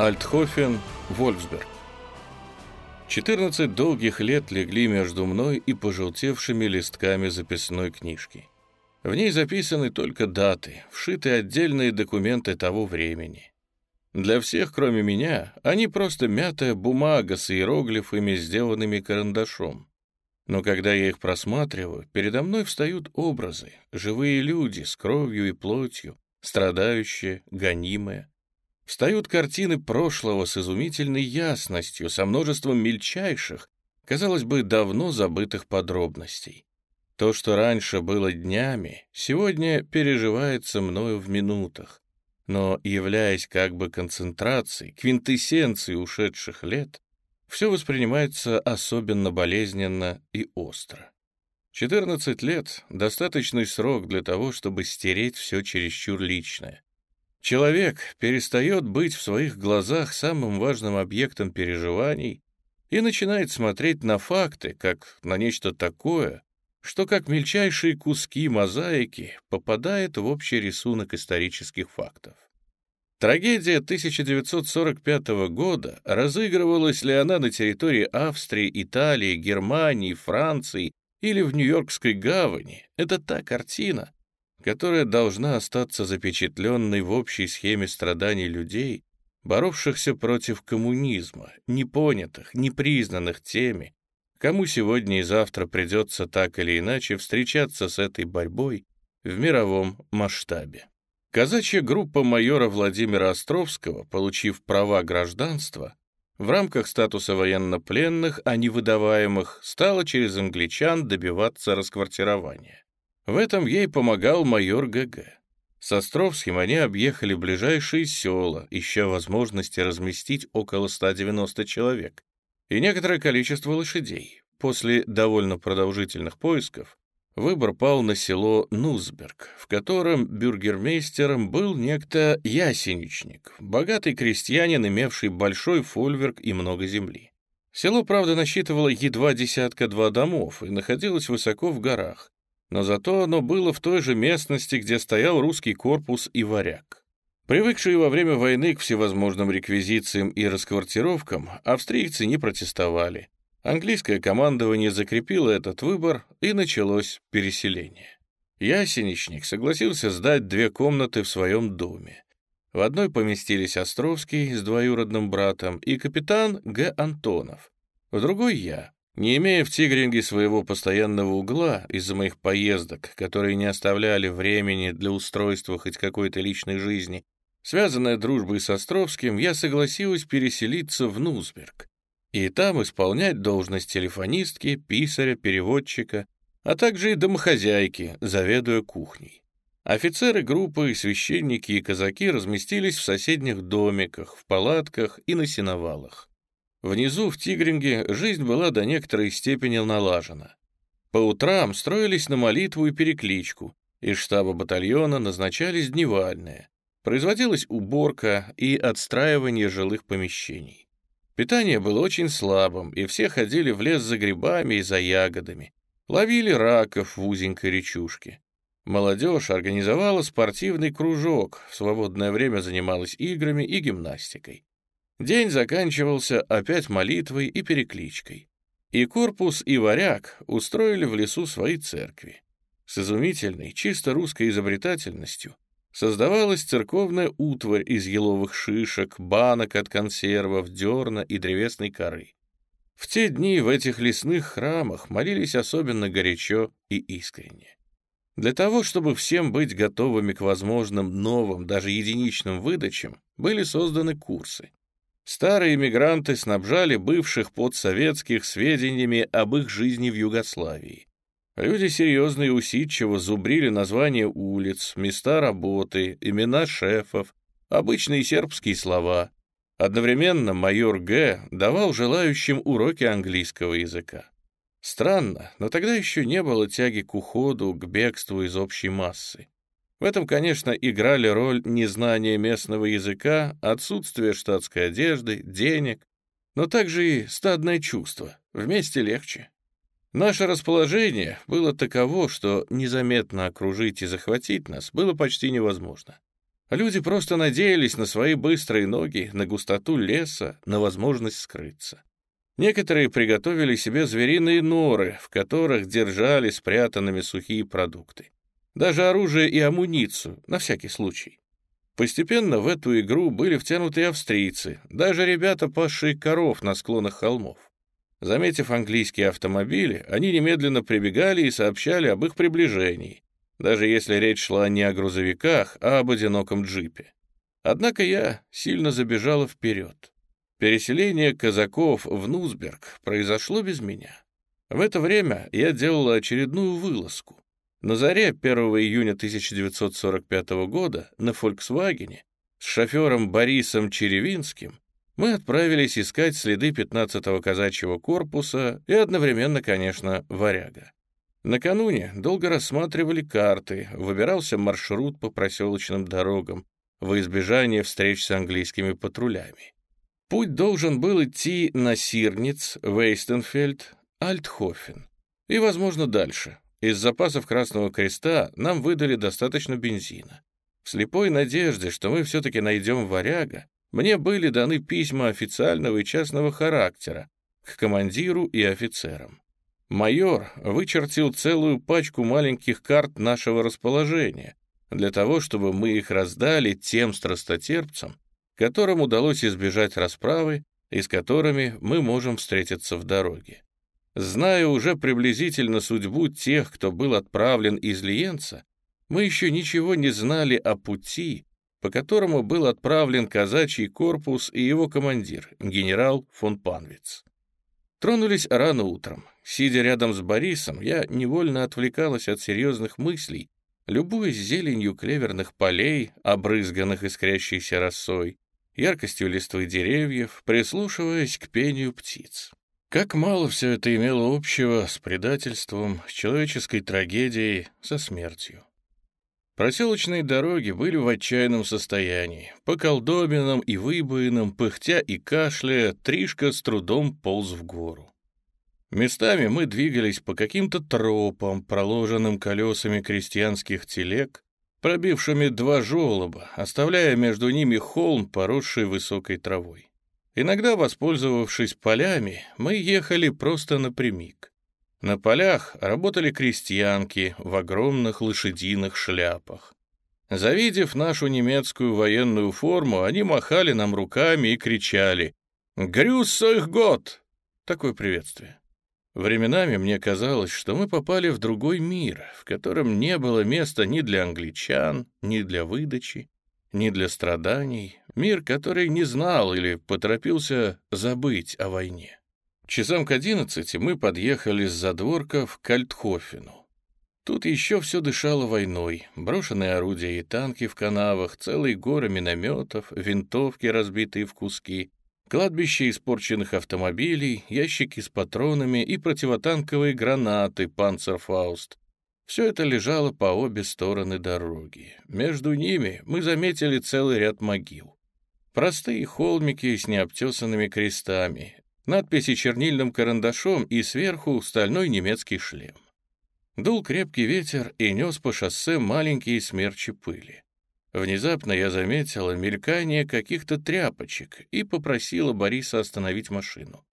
Альтхофен, Вольфсберг. 14 долгих лет легли между мной и пожелтевшими листками записной книжки. В ней записаны только даты, вшиты отдельные документы того времени. Для всех, кроме меня, они просто мятая бумага с иероглифами, сделанными карандашом. Но когда я их просматриваю, передо мной встают образы, живые люди с кровью и плотью, страдающие, гонимые. Встают картины прошлого с изумительной ясностью, со множеством мельчайших, казалось бы, давно забытых подробностей. То, что раньше было днями, сегодня переживается мною в минутах, но, являясь как бы концентрацией, квинтэссенцией ушедших лет, все воспринимается особенно болезненно и остро. 14 лет — достаточный срок для того, чтобы стереть все чересчур личное. Человек перестает быть в своих глазах самым важным объектом переживаний и начинает смотреть на факты, как на нечто такое, что как мельчайшие куски мозаики попадает в общий рисунок исторических фактов. Трагедия 1945 года, разыгрывалась ли она на территории Австрии, Италии, Германии, Франции или в Нью-Йоркской гавани, это та картина, которая должна остаться запечатленной в общей схеме страданий людей, боровшихся против коммунизма, непонятых, непризнанных теми, кому сегодня и завтра придется так или иначе встречаться с этой борьбой в мировом масштабе. Казачья группа майора Владимира Островского, получив права гражданства, в рамках статуса военнопленных, а не выдаваемых, стала через англичан добиваться расквартирования. В этом ей помогал майор ГГ. С Островским они объехали ближайшие села, ища возможности разместить около 190 человек и некоторое количество лошадей. После довольно продолжительных поисков выбор пал на село Нузберг, в котором бюргермейстером был некто Ясеничник, богатый крестьянин, имевший большой фольверк и много земли. Село, правда, насчитывало едва десятка-два домов и находилось высоко в горах, но зато оно было в той же местности, где стоял русский корпус и варяг. Привыкшие во время войны к всевозможным реквизициям и расквартировкам, австрийцы не протестовали. Английское командование закрепило этот выбор, и началось переселение. Ясеничник согласился сдать две комнаты в своем доме. В одной поместились Островский с двоюродным братом и капитан Г. Антонов, в другой — я. Не имея в Тигринге своего постоянного угла из-за моих поездок, которые не оставляли времени для устройства хоть какой-то личной жизни, связанная дружбой с Островским, я согласилась переселиться в Нузберг и там исполнять должность телефонистки, писаря, переводчика, а также и домохозяйки, заведуя кухней. Офицеры группы, священники и казаки разместились в соседних домиках, в палатках и на сеновалах. Внизу, в Тигринге, жизнь была до некоторой степени налажена. По утрам строились на молитву и перекличку, из штаба батальона назначались дневальные. Производилась уборка и отстраивание жилых помещений. Питание было очень слабым, и все ходили в лес за грибами и за ягодами. Ловили раков в узенькой речушке. Молодежь организовала спортивный кружок, в свободное время занималась играми и гимнастикой. День заканчивался опять молитвой и перекличкой. И корпус, и варяг устроили в лесу свои церкви. С изумительной, чисто русской изобретательностью создавалась церковная утварь из еловых шишек, банок от консервов, дерна и древесной коры. В те дни в этих лесных храмах молились особенно горячо и искренне. Для того, чтобы всем быть готовыми к возможным новым, даже единичным выдачам, были созданы курсы. Старые мигранты снабжали бывших подсоветских сведениями об их жизни в Югославии. Люди серьезно и усидчиво зубрили названия улиц, места работы, имена шефов, обычные сербские слова. Одновременно майор Г. давал желающим уроки английского языка. Странно, но тогда еще не было тяги к уходу, к бегству из общей массы. В этом, конечно, играли роль незнание местного языка, отсутствие штатской одежды, денег, но также и стадное чувство. Вместе легче. Наше расположение было таково, что незаметно окружить и захватить нас было почти невозможно. Люди просто надеялись на свои быстрые ноги, на густоту леса, на возможность скрыться. Некоторые приготовили себе звериные норы, в которых держали спрятанными сухие продукты. Даже оружие и амуницию, на всякий случай. Постепенно в эту игру были втянуты австрийцы, даже ребята, пасшие коров на склонах холмов. Заметив английские автомобили, они немедленно прибегали и сообщали об их приближении, даже если речь шла не о грузовиках, а об одиноком джипе. Однако я сильно забежала вперед. Переселение казаков в Нузберг произошло без меня. В это время я делала очередную вылазку. На заре 1 июня 1945 года на «Фольксвагене» с шофером Борисом Черевинским мы отправились искать следы 15-го казачьего корпуса и одновременно, конечно, варяга. Накануне долго рассматривали карты, выбирался маршрут по проселочным дорогам во избежание встреч с английскими патрулями. Путь должен был идти на Сирниц, Вейстенфельд, Альтхофен и, возможно, дальше. Из запасов Красного Креста нам выдали достаточно бензина. В слепой надежде, что мы все-таки найдем варяга, мне были даны письма официального и частного характера к командиру и офицерам. Майор вычертил целую пачку маленьких карт нашего расположения для того, чтобы мы их раздали тем страстотерпцам, которым удалось избежать расправы и с которыми мы можем встретиться в дороге. Зная уже приблизительно судьбу тех, кто был отправлен из Лиенца, мы еще ничего не знали о пути, по которому был отправлен казачий корпус и его командир, генерал фон Панвиц. Тронулись рано утром. Сидя рядом с Борисом, я невольно отвлекалась от серьезных мыслей, любуясь зеленью клеверных полей, обрызганных искрящейся росой, яркостью листвы деревьев, прислушиваясь к пению птиц. Как мало все это имело общего с предательством, с человеческой трагедией, со смертью. Проселочные дороги были в отчаянном состоянии. По колдобинам и выбоинам, пыхтя и кашляя, Тришка с трудом полз в гору. Местами мы двигались по каким-то тропам, проложенным колесами крестьянских телег, пробившими два желоба, оставляя между ними холм, поросший высокой травой. Иногда, воспользовавшись полями, мы ехали просто напрямик. На полях работали крестьянки в огромных лошадиных шляпах. Завидев нашу немецкую военную форму, они махали нам руками и кричали «Грюс их год!» Такое приветствие. Временами мне казалось, что мы попали в другой мир, в котором не было места ни для англичан, ни для выдачи, ни для страданий, мир, который не знал или поторопился забыть о войне. Часам к одиннадцати мы подъехали с задворков к Альтхофену. Тут еще все дышало войной. Брошенные орудия и танки в канавах, целые горы минометов, винтовки, разбитые в куски, кладбище испорченных автомобилей, ящики с патронами и противотанковые гранаты «Панцерфауст». Все это лежало по обе стороны дороги. Между ними мы заметили целый ряд могил. Простые холмики с необтесанными крестами, надписи чернильным карандашом и сверху стальной немецкий шлем. Дул крепкий ветер и нес по шоссе маленькие смерчи пыли. Внезапно я заметила мелькание каких-то тряпочек и попросила Бориса остановить машину.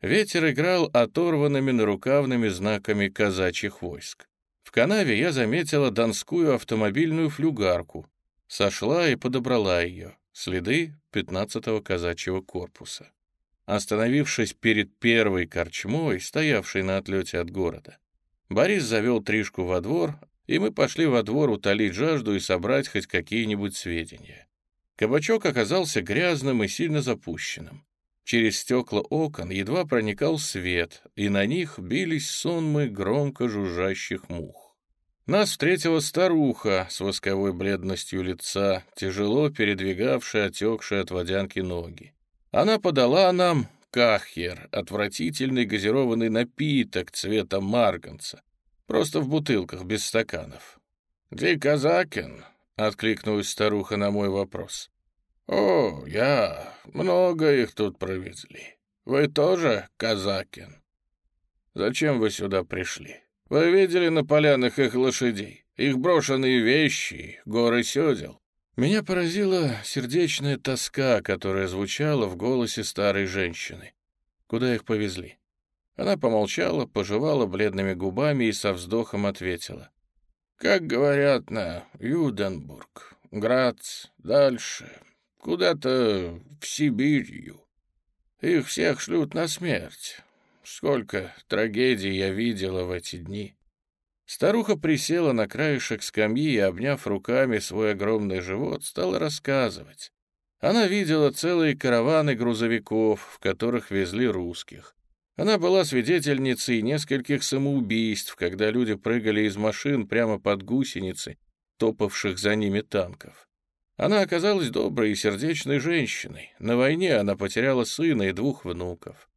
Ветер играл оторванными нарукавными знаками казачьих войск. В канаве я заметила донскую автомобильную флюгарку. Сошла и подобрала ее. Следы 15-го казачьего корпуса остановившись перед первой корчмой, стоявшей на отлете от города. Борис завел Тришку во двор, и мы пошли во двор утолить жажду и собрать хоть какие-нибудь сведения. Кабачок оказался грязным и сильно запущенным. Через стекла окон едва проникал свет, и на них бились сонмы громко жужжащих мух. Нас встретила старуха с восковой бледностью лица, тяжело передвигавшая отекшие от водянки ноги. Она подала нам кахьер, отвратительный газированный напиток цвета марганца, просто в бутылках, без стаканов. «Ты казакин?» — откликнулась старуха на мой вопрос. «О, я. Много их тут провезли. Вы тоже казакин?» «Зачем вы сюда пришли? Вы видели на полянах их лошадей, их брошенные вещи, горы сёдел? Меня поразила сердечная тоска, которая звучала в голосе старой женщины. Куда их повезли? Она помолчала, пожевала бледными губами и со вздохом ответила. «Как говорят на Юденбург, Грац, дальше, куда-то в Сибирью. Их всех шлют на смерть. Сколько трагедий я видела в эти дни». Старуха присела на краешек скамьи и, обняв руками свой огромный живот, стала рассказывать. Она видела целые караваны грузовиков, в которых везли русских. Она была свидетельницей нескольких самоубийств, когда люди прыгали из машин прямо под гусеницы, топавших за ними танков. Она оказалась доброй и сердечной женщиной. На войне она потеряла сына и двух внуков.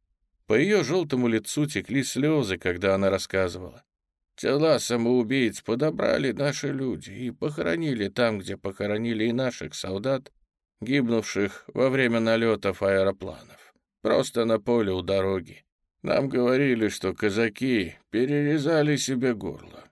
По ее желтому лицу текли слезы, когда она рассказывала. Тела самоубийц подобрали наши люди и похоронили там, где похоронили и наших солдат, гибнувших во время налетов аэропланов. Просто на поле у дороги. Нам говорили, что казаки перерезали себе горло.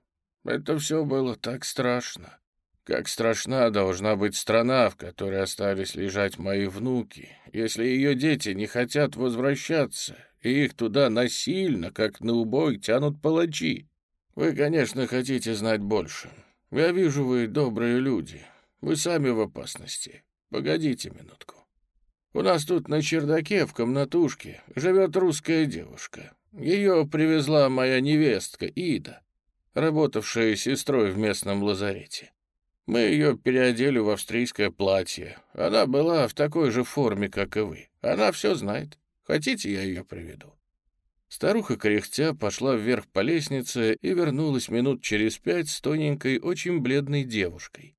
Это все было так страшно. Как страшна должна быть страна, в которой остались лежать мои внуки, если ее дети не хотят возвращаться, и их туда насильно, как на убой, тянут палачи. Вы, конечно, хотите знать больше. Я вижу, вы добрые люди. Вы сами в опасности. Погодите минутку. У нас тут на чердаке в комнатушке живет русская девушка. Ее привезла моя невестка Ида, работавшая сестрой в местном лазарете. Мы ее переодели в австрийское платье. Она была в такой же форме, как и вы. Она все знает. Хотите, я ее приведу?» Старуха кряхтя пошла вверх по лестнице и вернулась минут через пять с тоненькой, очень бледной девушкой.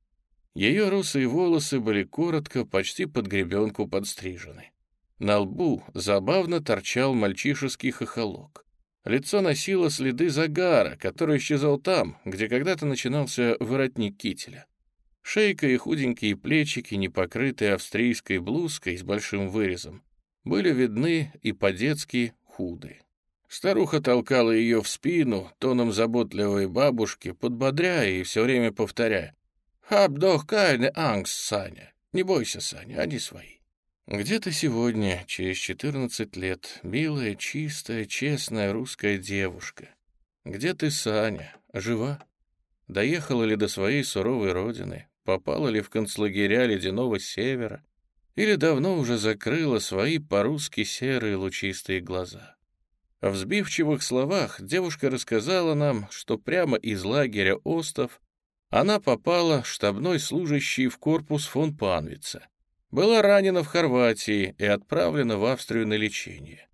Ее русые волосы были коротко, почти под гребенку подстрижены. На лбу забавно торчал мальчишеский хохолок. Лицо носило следы загара, который исчезал там, где когда-то начинался воротник кителя. Шейка и худенькие плечики, не покрытые австрийской блузкой с большим вырезом, были видны и по-детски худы. Старуха толкала ее в спину, тоном заботливой бабушки, подбодряя и все время повторяя. «Хаб дох кайне ангст, Саня. Не бойся, Саня, они свои». Где-то сегодня, через четырнадцать лет, милая, чистая, честная русская девушка. Где ты, Саня? Жива? Доехала ли до своей суровой родины? Попала ли в концлагеря ледяного севера? Или давно уже закрыла свои по-русски серые лучистые глаза? В взбивчивых словах девушка рассказала нам, что прямо из лагеря Остов она попала штабной служащей в корпус фон Панвица, была ранена в Хорватии и отправлена в Австрию на лечение.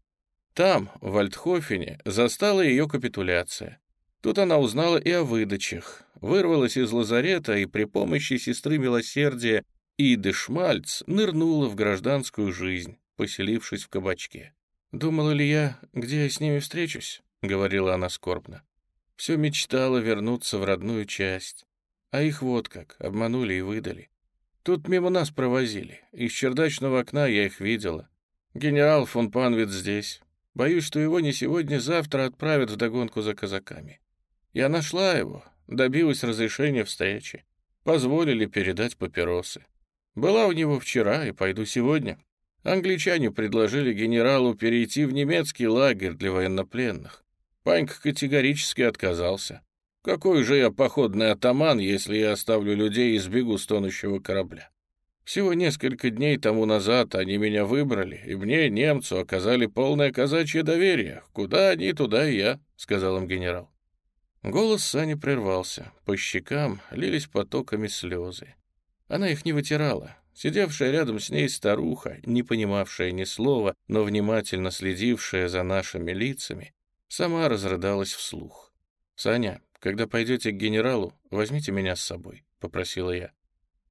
Там, в Альтхофене, застала ее капитуляция. Тут она узнала и о выдачах, вырвалась из лазарета и при помощи сестры милосердия Иды Шмальц нырнула в гражданскую жизнь, поселившись в кабачке. «Думала ли я, где я с ними встречусь?» — говорила она скорбно. Все мечтала вернуться в родную часть. А их вот как, обманули и выдали. Тут мимо нас провозили. Из чердачного окна я их видела. Генерал фон Панвит здесь. Боюсь, что его не сегодня-завтра отправят в догонку за казаками. Я нашла его, добилась разрешения встречи. Позволили передать папиросы. Была у него вчера и пойду сегодня. Англичане предложили генералу перейти в немецкий лагерь для военнопленных. Панька категорически отказался. Какой же я походный атаман, если я оставлю людей и сбегу с тонущего корабля? Всего несколько дней тому назад они меня выбрали, и мне, немцу, оказали полное казачье доверие. Куда они, туда и я, — сказал им генерал. Голос Сани прервался. По щекам лились потоками слезы. Она их не вытирала, Сидевшая рядом с ней старуха, не понимавшая ни слова, но внимательно следившая за нашими лицами, сама разрыдалась вслух. «Саня, когда пойдете к генералу, возьмите меня с собой», — попросила я.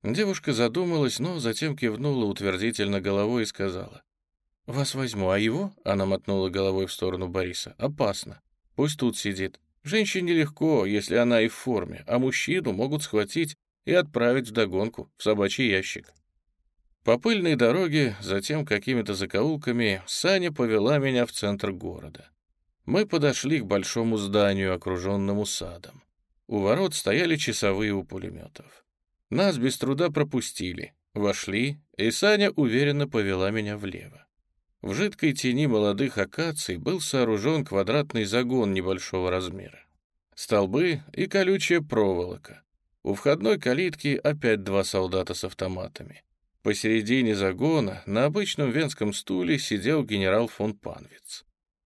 Девушка задумалась, но затем кивнула утвердительно головой и сказала. «Вас возьму, а его?» — она мотнула головой в сторону Бориса. «Опасно. Пусть тут сидит. Женщине легко, если она и в форме, а мужчину могут схватить и отправить в догонку в собачий ящик». По пыльной дороге, затем какими-то закоулками, Саня повела меня в центр города. Мы подошли к большому зданию, окруженному садом. У ворот стояли часовые у пулеметов. Нас без труда пропустили, вошли, и Саня уверенно повела меня влево. В жидкой тени молодых акаций был сооружен квадратный загон небольшого размера. Столбы и колючая проволока. У входной калитки опять два солдата с автоматами. Посередине загона на обычном венском стуле сидел генерал фон Панвиц.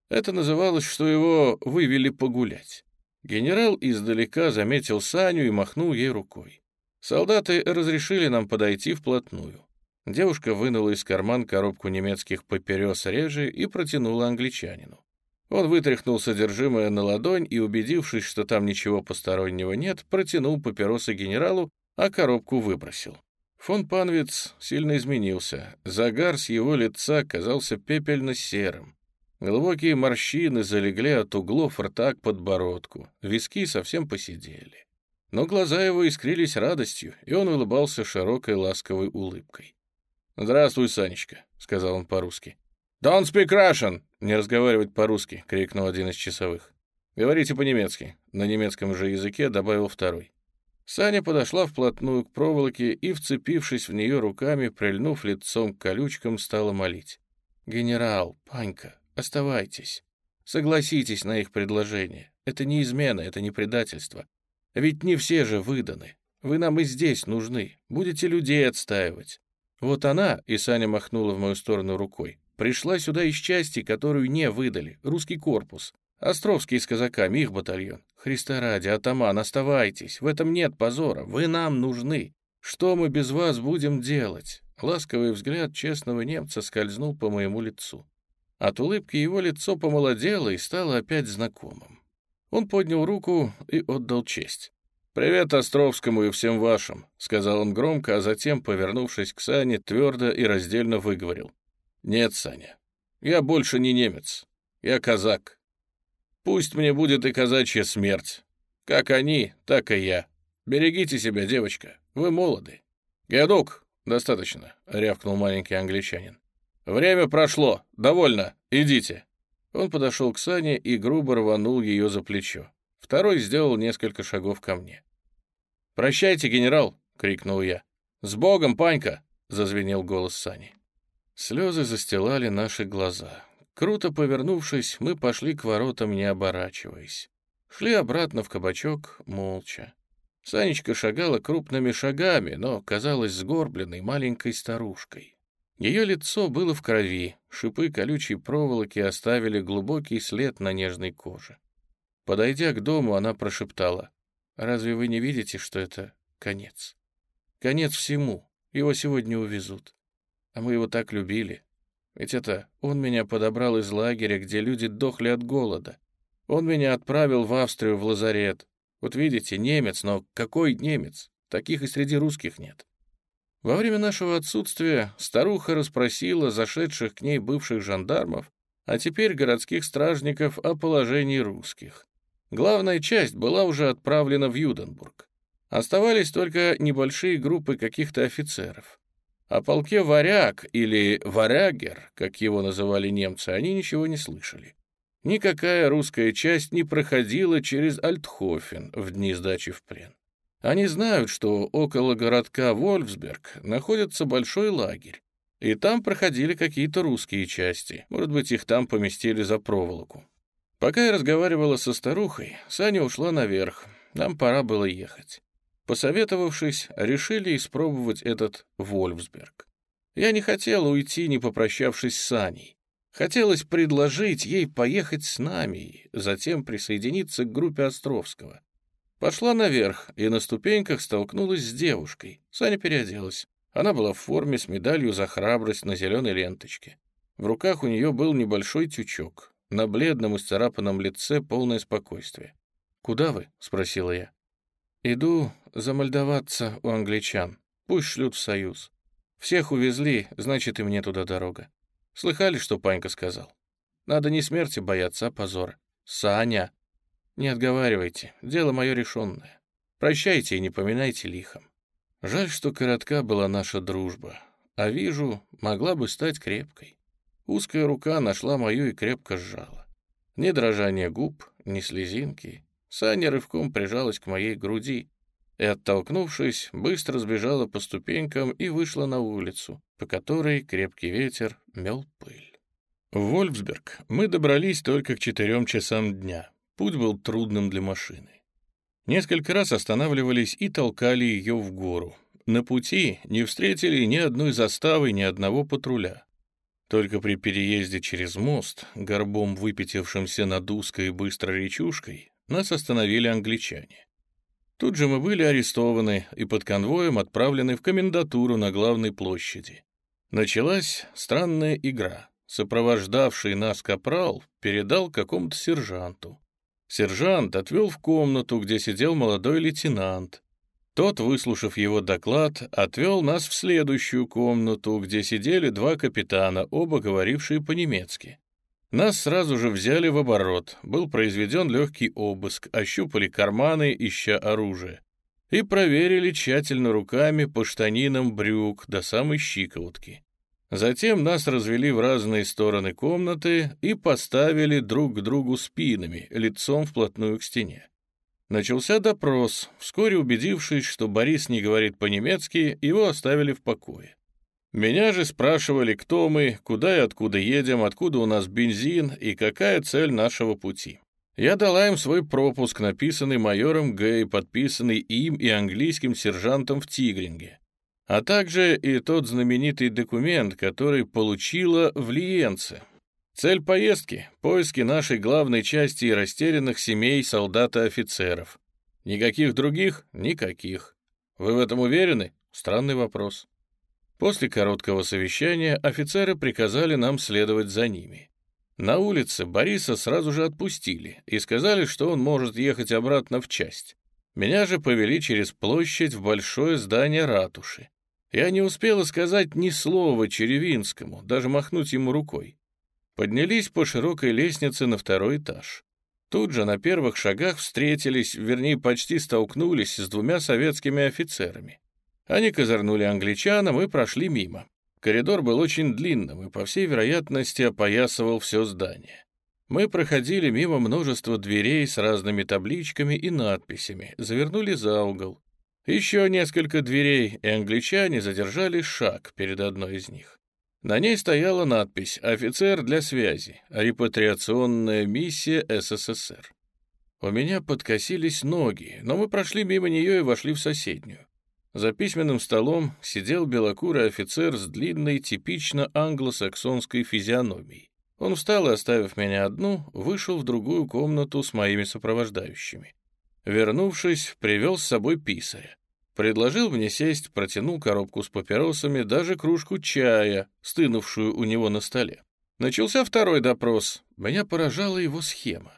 Это называлось, что его вывели погулять. Генерал издалека заметил Саню и махнул ей рукой. Солдаты разрешили нам подойти вплотную. Девушка вынула из карман коробку немецких папирос реже и протянула англичанину. Он вытряхнул содержимое на ладонь и, убедившись, что там ничего постороннего нет, протянул папиросы генералу, а коробку выбросил. Фон Панвиц сильно изменился. Загар с его лица казался пепельно-серым. Глубокие морщины залегли от углов рта к подбородку, виски совсем посидели. Но глаза его искрились радостью, и он улыбался широкой ласковой улыбкой. «Здравствуй, Санечка», — сказал он по-русски. «Don't speak Russian!» — не разговаривать по-русски, — крикнул один из часовых. «Говорите по-немецки», — на немецком же языке добавил второй. Саня подошла вплотную к проволоке и, вцепившись в нее руками, прильнув лицом к колючкам, стала молить. «Генерал, Панька, Оставайтесь. Согласитесь на их предложение. Это не измена, это не предательство. Ведь не все же выданы. Вы нам и здесь нужны. Будете людей отстаивать. Вот она, и Саня махнула в мою сторону рукой, пришла сюда из части, которую не выдали, русский корпус. Островский с казаками, их батальон. Христа ради, атаман, оставайтесь. В этом нет позора. Вы нам нужны. Что мы без вас будем делать? Ласковый взгляд честного немца скользнул по моему лицу. От улыбки его лицо помолодело и стало опять знакомым. Он поднял руку и отдал честь. «Привет Островскому и всем вашим», — сказал он громко, а затем, повернувшись к Сане, твердо и раздельно выговорил. «Нет, Саня, я больше не немец. Я казак. Пусть мне будет и казачья смерть. Как они, так и я. Берегите себя, девочка, вы молоды». «Гедук, достаточно», — рявкнул маленький англичанин. «Время прошло. Довольно. Идите». Он подошел к Сане и грубо рванул ее за плечо. Второй сделал несколько шагов ко мне. «Прощайте, генерал!» — крикнул я. «С Богом, Панька!» — зазвенел голос Сани. Слезы застилали наши глаза. Круто повернувшись, мы пошли к воротам, не оборачиваясь. Шли обратно в кабачок молча. Санечка шагала крупными шагами, но казалась сгорбленной маленькой старушкой. Ее лицо было в крови, шипы колючей проволоки оставили глубокий след на нежной коже. Подойдя к дому, она прошептала, «Разве вы не видите, что это конец? Конец всему, его сегодня увезут. А мы его так любили. Ведь это он меня подобрал из лагеря, где люди дохли от голода. Он меня отправил в Австрию в лазарет. Вот видите, немец, но какой немец? Таких и среди русских нет. Во время нашего отсутствия старуха расспросила зашедших к ней бывших жандармов, а теперь городских стражников о положении русских. Главная часть была уже отправлена в Юденбург. Оставались только небольшие группы каких-то офицеров. О полке «Варяг» или «Варягер», как его называли немцы, они ничего не слышали. Никакая русская часть не проходила через Альтхофен в дни сдачи в плен. Они знают, что около городка Вольфсберг находится большой лагерь, и там проходили какие-то русские части. Может быть, их там поместили за проволоку. Пока я разговаривала со старухой, Саня ушла наверх. Нам пора было ехать. Посоветовавшись, решили испробовать этот Вольфсберг. Я не хотела уйти, не попрощавшись с Саней. Хотелось предложить ей поехать с нами, затем присоединиться к группе Островского. Пошла наверх и на ступеньках столкнулась с девушкой. Саня переоделась. Она была в форме с медалью за храбрость на зеленой ленточке. В руках у нее был небольшой тючок. На бледном и лице полное спокойствие. «Куда вы?» — спросила я. «Иду замольдоваться у англичан. Пусть шлют в Союз. Всех увезли, значит, и мне туда дорога. Слыхали, что Панька сказал? Надо не смерти бояться, а позора. Саня!» Не отговаривайте, дело мое решенное. Прощайте и не поминайте лихом. Жаль, что коротка была наша дружба, а вижу, могла бы стать крепкой. Узкая рука нашла мою и крепко сжала. Ни дрожания губ, ни слезинки. Саня рывком прижалась к моей груди. и, оттолкнувшись, быстро сбежала по ступенькам и вышла на улицу, по которой крепкий ветер мел пыль. В Вольфсберг мы добрались только к четырем часам дня. Путь был трудным для машины. Несколько раз останавливались и толкали ее в гору. На пути не встретили ни одной заставы, ни одного патруля. Только при переезде через мост, горбом выпятившимся над узкой и быстрой речушкой, нас остановили англичане. Тут же мы были арестованы и под конвоем отправлены в комендатуру на главной площади. Началась странная игра. Сопровождавший нас капрал передал какому-то сержанту. Сержант отвел в комнату, где сидел молодой лейтенант. Тот, выслушав его доклад, отвел нас в следующую комнату, где сидели два капитана, оба говорившие по-немецки. Нас сразу же взяли в оборот, был произведен легкий обыск, ощупали карманы, ища оружие, и проверили тщательно руками по штанинам брюк до самой щиколотки. Затем нас развели в разные стороны комнаты и поставили друг к другу спинами, лицом вплотную к стене. Начался допрос. Вскоре убедившись, что Борис не говорит по-немецки, его оставили в покое. Меня же спрашивали, кто мы, куда и откуда едем, откуда у нас бензин и какая цель нашего пути. Я дала им свой пропуск, написанный майором Гэй, подписанный им и английским сержантом в Тигринге а также и тот знаменитый документ, который получила в Лиенце. Цель поездки — поиски нашей главной части и растерянных семей солдат и офицеров. Никаких других? Никаких. Вы в этом уверены? Странный вопрос. После короткого совещания офицеры приказали нам следовать за ними. На улице Бориса сразу же отпустили и сказали, что он может ехать обратно в часть. Меня же повели через площадь в большое здание ратуши. Я не успела сказать ни слова Черевинскому, даже махнуть ему рукой. Поднялись по широкой лестнице на второй этаж. Тут же на первых шагах встретились, вернее, почти столкнулись с двумя советскими офицерами. Они козырнули англичанам и прошли мимо. Коридор был очень длинным и, по всей вероятности, опоясывал все здание. Мы проходили мимо множества дверей с разными табличками и надписями, завернули за угол. Еще несколько дверей, и англичане задержали шаг перед одной из них. На ней стояла надпись «Офицер для связи. Репатриационная миссия СССР». У меня подкосились ноги, но мы прошли мимо нее и вошли в соседнюю. За письменным столом сидел белокурый офицер с длинной, типично англосаксонской физиономией. Он встал и, оставив меня одну, вышел в другую комнату с моими сопровождающими. Вернувшись, привел с собой писаря. Предложил мне сесть, протянул коробку с папиросами, даже кружку чая, стынувшую у него на столе. Начался второй допрос. Меня поражала его схема.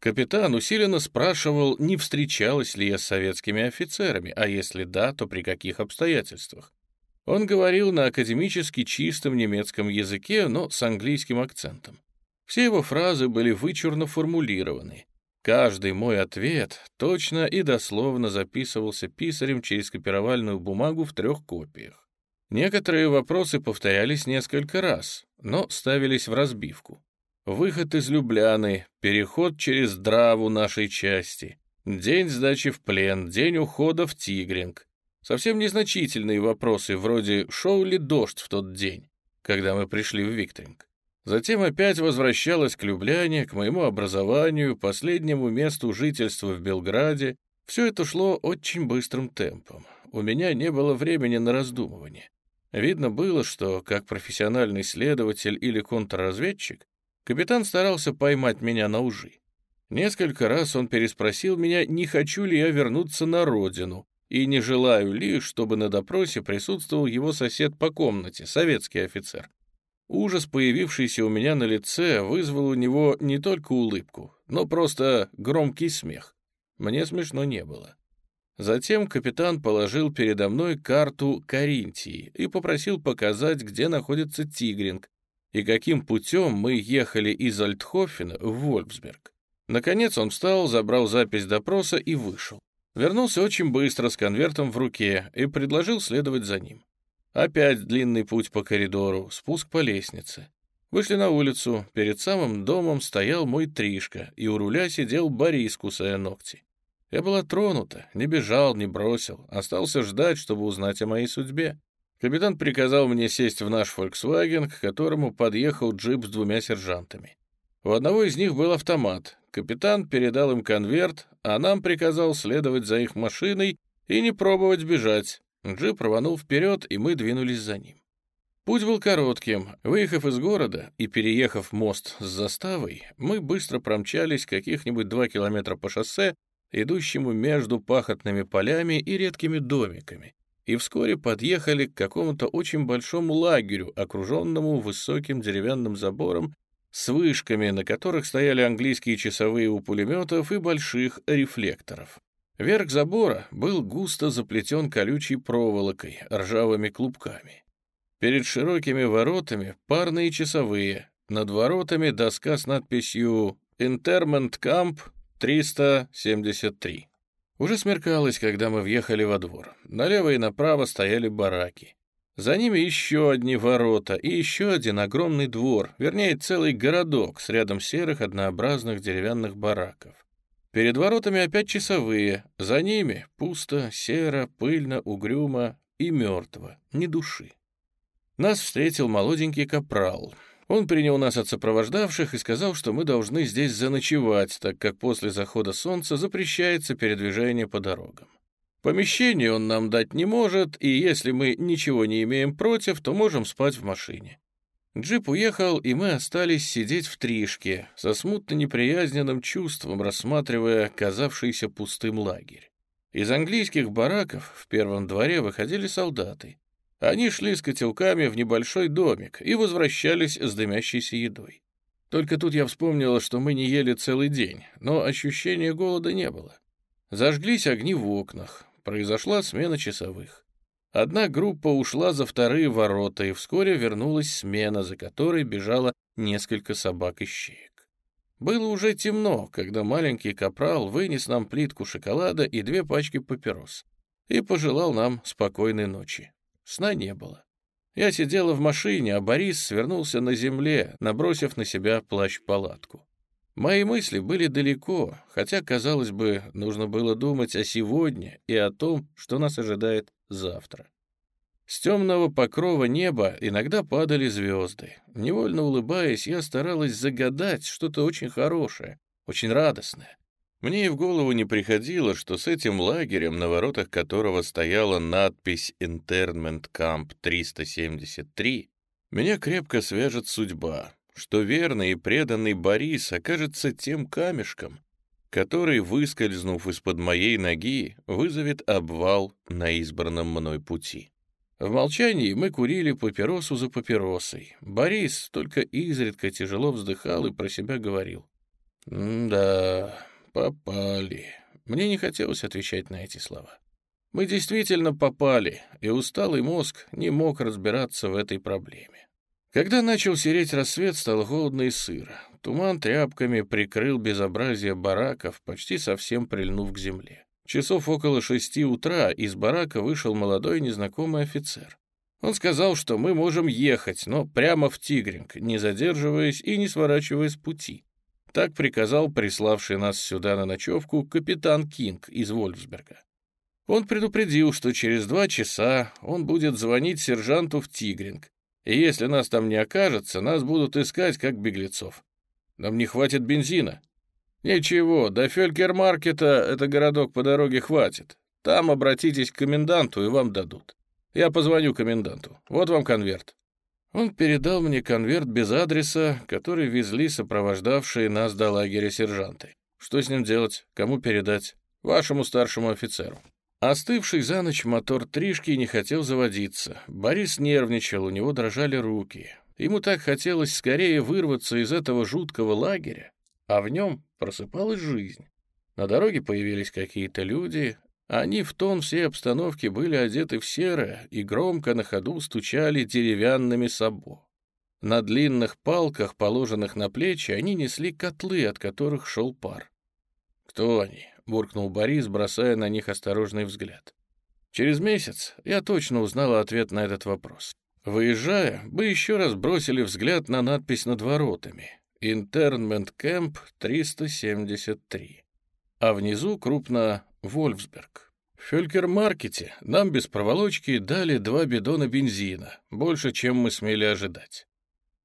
Капитан усиленно спрашивал, не встречалась ли я с советскими офицерами, а если да, то при каких обстоятельствах. Он говорил на академически чистом немецком языке, но с английским акцентом. Все его фразы были вычурно формулированы. Каждый мой ответ точно и дословно записывался писарем через копировальную бумагу в трех копиях. Некоторые вопросы повторялись несколько раз, но ставились в разбивку. Выход из Любляны, переход через Драву нашей части, день сдачи в плен, день ухода в Тигринг. Совсем незначительные вопросы, вроде «шел ли дождь в тот день», когда мы пришли в Викторинг. Затем опять возвращалась к Любляне, к моему образованию, последнему месту жительства в Белграде. Все это шло очень быстрым темпом. У меня не было времени на раздумывание. Видно было, что, как профессиональный следователь или контрразведчик, капитан старался поймать меня на ужи. Несколько раз он переспросил меня, не хочу ли я вернуться на родину, и не желаю ли, чтобы на допросе присутствовал его сосед по комнате, советский офицер. Ужас, появившийся у меня на лице, вызвал у него не только улыбку, но просто громкий смех. Мне смешно не было. Затем капитан положил передо мной карту Каринтии и попросил показать, где находится Тигринг и каким путем мы ехали из Альтхофена в Вольфсберг. Наконец он встал, забрал запись допроса и вышел. Вернулся очень быстро с конвертом в руке и предложил следовать за ним. Опять длинный путь по коридору, спуск по лестнице. Вышли на улицу, перед самым домом стоял мой Тришка, и у руля сидел Борис, кусая ногти. Я была тронута, не бежал, не бросил, остался ждать, чтобы узнать о моей судьбе. Капитан приказал мне сесть в наш «Фольксваген», к которому подъехал джип с двумя сержантами. У одного из них был автомат. Капитан передал им конверт, а нам приказал следовать за их машиной и не пробовать бежать. Джип рванул вперед, и мы двинулись за ним. Путь был коротким. Выехав из города и переехав мост с заставой, мы быстро промчались каких-нибудь два километра по шоссе, идущему между пахотными полями и редкими домиками, и вскоре подъехали к какому-то очень большому лагерю, окруженному высоким деревянным забором с вышками, на которых стояли английские часовые у пулеметов и больших рефлекторов. Верх забора был густо заплетен колючей проволокой, ржавыми клубками. Перед широкими воротами парные часовые, над воротами доска с надписью «Интермент Камп 373». Уже смеркалось, когда мы въехали во двор. Налево и направо стояли бараки. За ними еще одни ворота и еще один огромный двор, вернее, целый городок с рядом серых однообразных деревянных бараков. Перед воротами опять часовые, за ними пусто, серо, пыльно, угрюмо и мертво, ни души. Нас встретил молоденький капрал. Он принял нас от сопровождавших и сказал, что мы должны здесь заночевать, так как после захода солнца запрещается передвижение по дорогам. Помещение он нам дать не может, и если мы ничего не имеем против, то можем спать в машине. Джип уехал, и мы остались сидеть в тришке, со смутно неприязненным чувством, рассматривая казавшийся пустым лагерь. Из английских бараков в первом дворе выходили солдаты. Они шли с котелками в небольшой домик и возвращались с дымящейся едой. Только тут я вспомнила, что мы не ели целый день, но ощущения голода не было. Зажглись огни в окнах, произошла смена часовых. Одна группа ушла за вторые ворота, и вскоре вернулась смена, за которой бежало несколько собак и щеек. Было уже темно, когда маленький капрал вынес нам плитку шоколада и две пачки папирос и пожелал нам спокойной ночи. Сна не было. Я сидела в машине, а Борис свернулся на земле, набросив на себя плащ-палатку. Мои мысли были далеко, хотя, казалось бы, нужно было думать о сегодня и о том, что нас ожидает завтра. С темного покрова неба иногда падали звезды. Невольно улыбаясь, я старалась загадать что-то очень хорошее, очень радостное. Мне и в голову не приходило, что с этим лагерем, на воротах которого стояла надпись «Интернмент Камп 373», меня крепко свяжет судьба, что верный и преданный Борис окажется тем камешком, который, выскользнув из-под моей ноги, вызовет обвал на избранном мной пути. В молчании мы курили папиросу за папиросой. Борис только изредка тяжело вздыхал и про себя говорил. «Да, «Попали». Мне не хотелось отвечать на эти слова. Мы действительно попали, и усталый мозг не мог разбираться в этой проблеме. Когда начал сереть рассвет, стало холодно и сыро. Туман тряпками прикрыл безобразие бараков, почти совсем прильнув к земле. Часов около шести утра из барака вышел молодой незнакомый офицер. Он сказал, что мы можем ехать, но прямо в Тигринг, не задерживаясь и не сворачивая с пути. Так приказал приславший нас сюда на ночевку капитан Кинг из Вольфсберга. Он предупредил, что через два часа он будет звонить сержанту в Тигринг, и если нас там не окажется, нас будут искать как беглецов. Нам не хватит бензина. Ничего, до Фелькермаркета это городок по дороге хватит. Там обратитесь к коменданту, и вам дадут. Я позвоню коменданту. Вот вам конверт. Он передал мне конверт без адреса, который везли сопровождавшие нас до лагеря сержанты. Что с ним делать? Кому передать? Вашему старшему офицеру. Остывший за ночь мотор Тришки не хотел заводиться. Борис нервничал, у него дрожали руки. Ему так хотелось скорее вырваться из этого жуткого лагеря, а в нем просыпалась жизнь. На дороге появились какие-то люди, они в тон всей обстановки были одеты в серое и громко на ходу стучали деревянными сабо. На длинных палках, положенных на плечи, они несли котлы, от которых шел пар. «Кто они?» — буркнул Борис, бросая на них осторожный взгляд. Через месяц я точно узнала ответ на этот вопрос. Выезжая, мы еще раз бросили взгляд на надпись над воротами «Интернмент Кэмп 373». а внизу крупно Вольфсберг. В Фелькер-маркете нам без проволочки дали два бидона бензина, больше, чем мы смели ожидать.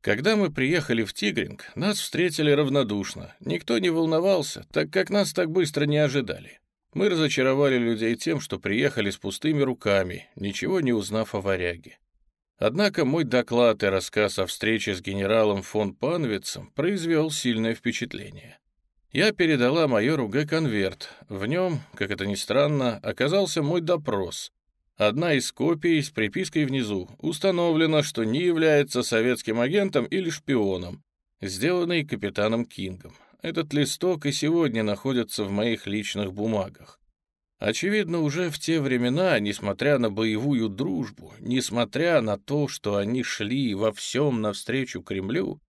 Когда мы приехали в Тигринг, нас встретили равнодушно. Никто не волновался, так как нас так быстро не ожидали. Мы разочаровали людей тем, что приехали с пустыми руками, ничего не узнав о варяге. Однако мой доклад и рассказ о встрече с генералом фон Панвицем произвел сильное впечатление. Я передала майору Г. конверт. В нем, как это ни странно, оказался мой допрос. Одна из копий с припиской внизу установлено, что не является советским агентом или шпионом, сделанный капитаном Кингом. Этот листок и сегодня находится в моих личных бумагах. Очевидно, уже в те времена, несмотря на боевую дружбу, несмотря на то, что они шли во всем навстречу Кремлю,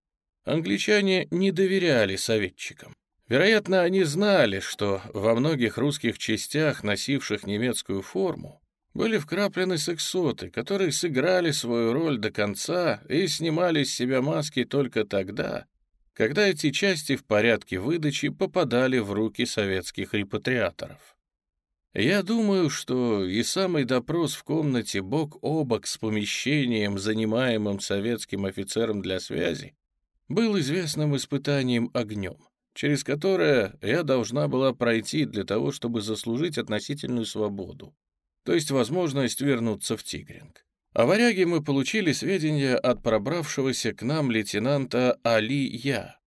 англичане не доверяли советчикам. Вероятно, они знали, что во многих русских частях, носивших немецкую форму, были вкраплены сексоты, которые сыграли свою роль до конца и снимали с себя маски только тогда, когда эти части в порядке выдачи попадали в руки советских репатриаторов. Я думаю, что и самый допрос в комнате бок о бок с помещением, занимаемым советским офицером для связи, был известным испытанием огнем, через которое я должна была пройти для того, чтобы заслужить относительную свободу, то есть возможность вернуться в Тигринг. О варяге мы получили сведения от пробравшегося к нам лейтенанта Али Я.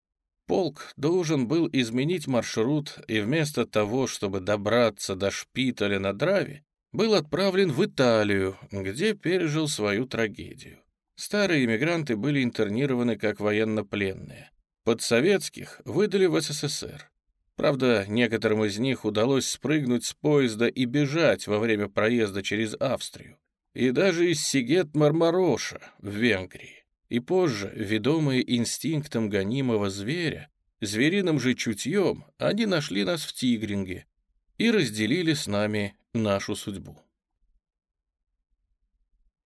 Полк должен был изменить маршрут и вместо того, чтобы добраться до шпиталя на Драве, был отправлен в Италию, где пережил свою трагедию. Старые иммигранты были интернированы как военнопленные. Подсоветских выдали в СССР. Правда, некоторым из них удалось спрыгнуть с поезда и бежать во время проезда через Австрию и даже из Сигет-Мармароша в Венгрии. И позже, ведомые инстинктом гонимого зверя, звериным же чутьем, они нашли нас в Тигринге и разделили с нами нашу судьбу.